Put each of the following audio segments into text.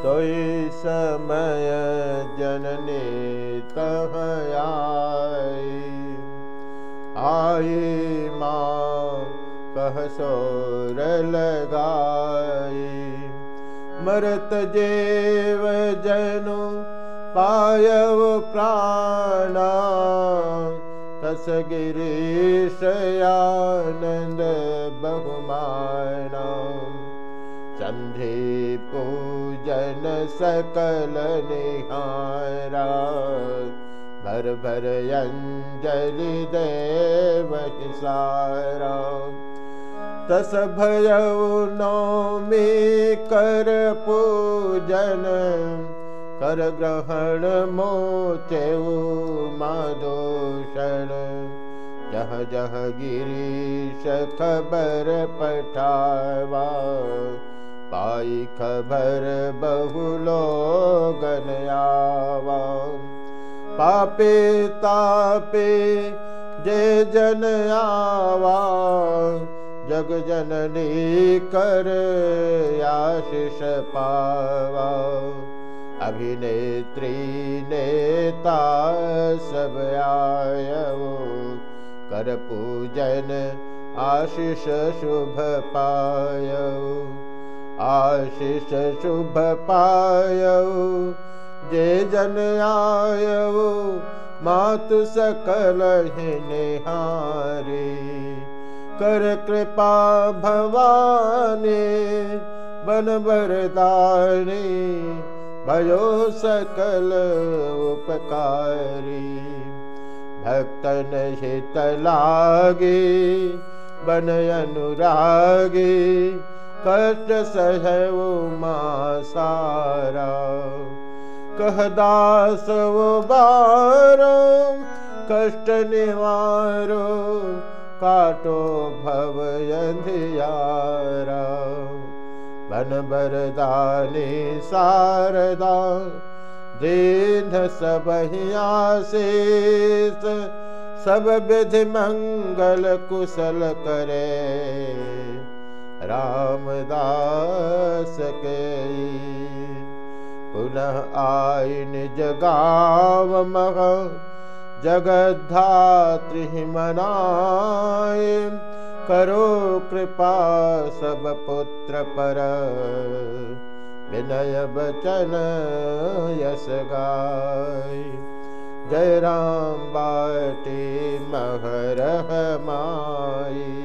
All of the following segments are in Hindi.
सोई समय जननी तह आई आई माँ कह सोर लगाई मरत जेव जनु पायव प्राणा। तस गिरीशयानन्द बहुमाना सन्धि पूजन सकल निहारा। भर भर अंजलि देव सारा तस भयउ नौमी कर पूजन, कर ग्रहण मोचेऊ मादोषण जह जह गिरीश खबर पठावा पाई खबर बहुलो गनयावा पापे तापे जे जन आवा। जग जननी कर आशिष पावा। अभिनेत्री नेता सब आयो कर पूजन आशिष शुभ पायो आशिष शुभ पायो जे जन आयो मातु सकल निहारी। कर कृपा भवानी बन बरदानी भयो सकल उपकारी। भक्तन हित लागे बन अनुरागी कष्ट सहु माँ सारा कह दास वो बारो कष्ट निवारो काटो भव अंधियारा बन बरदानी शारदा दीन सब आशीष सब विधि मंगल कुशल करे रामदास के। पुनः आई निज गाव मह, जगद्धात्रि मनाए। करो कृपा सब पुत्र पर। विनय बचन यस गाय जय राम बाटी महर माई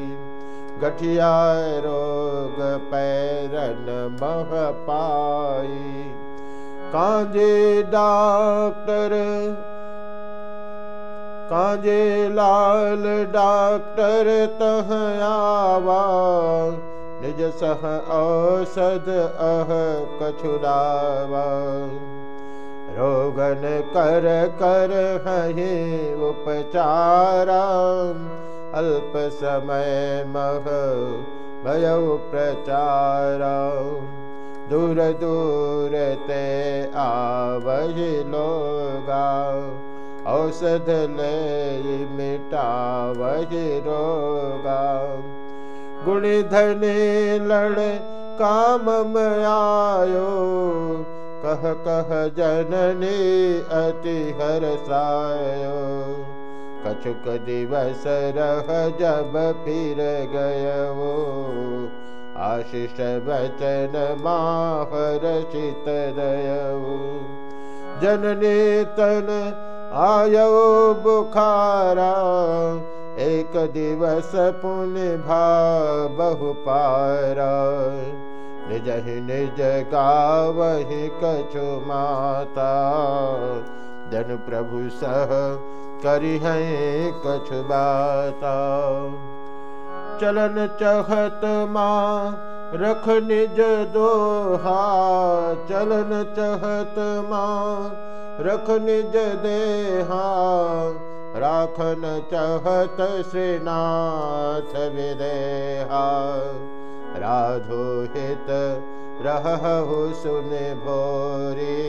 गठिया रोग पैरन मह पाई। कांजे डॉक्टर, काजे लाल डॉक्टर तह आवा। निज सह औषध अह कछुरावा रोगन कर कर हहि उपचारा। अल्प समय मह भय प्रचारा। दूर दूर ते आवहि लोगा। औषध ले मिटावहि रोगा। गुण धने लड़ काम आयो। कह कह जननी अति हरसायो कछुक दिवस रह जब फिर गयो आशीष वचन माहर चित दयो जननी तन आयो बुखारा, एक दिवस पुण्य भा बहु पारा। निज निज गावहि कछु माता जन प्रभु सह करी है कछु बाता। चलन चहत माँ रख निज दोहा। चलन चहत माँ रख निज देहा। राखन चहत श्रीनाथ विदेहा। राधो हित रहु सुन भोरी।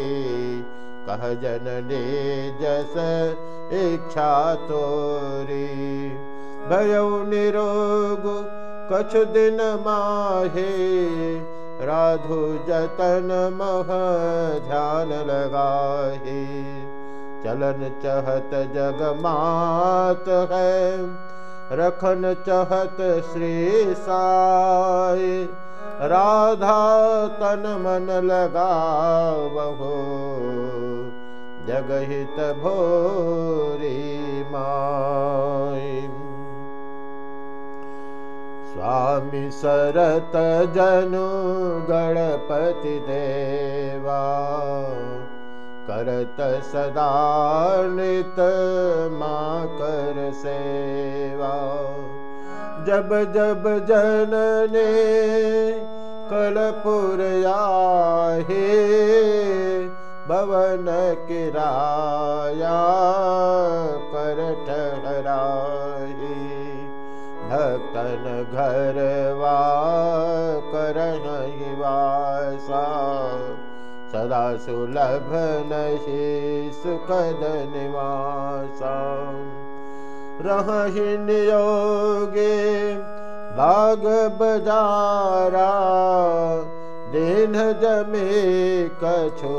कह जननी जस इच्छा तोरी। भयो निरोग कछु दिन माहे। राधु जतन मह ध्यान लगाही। चलन चहत जग मात है। रखन चहत श्री साय राधा तन मन लगा बहु जगहित भोरी माय स्वामी सरत जनु गणपति देवा करत सदा जब जनने कलपुर आहे भवन किराया कर ठहराही भक्तन घरवा कर वासा सदा सुलभ नहि निवासा। रही नियोगे बाग बजारा दिन जमे कछो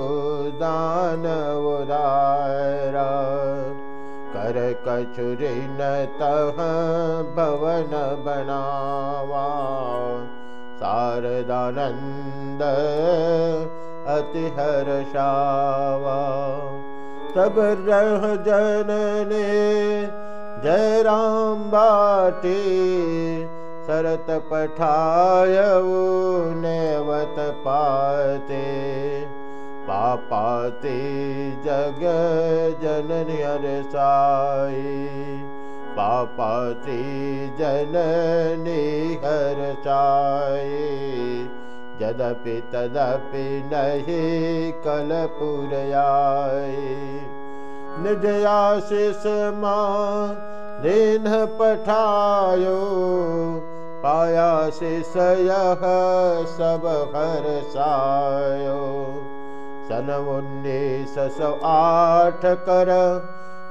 दान उदारा कर कछु ऋण तह भवन बनावा। शारदानंद अति तब रह जनने जय राम बाटी शरत पठाय नेवत पाते। पापाते जग जननी साई पापाती जननी हर चाई यदपि तदपि नहीं कलपुर आए निज आशीष माँ दिन पठायो। पाया शिष यह सब हर सायो। सन उन्नीस सौ आठ कर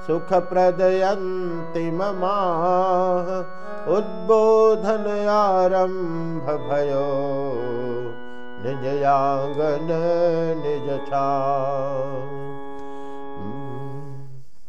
सुख प्रदयंतिम माह उद्बोधन आरंभ भयो। निज आंगन निज छा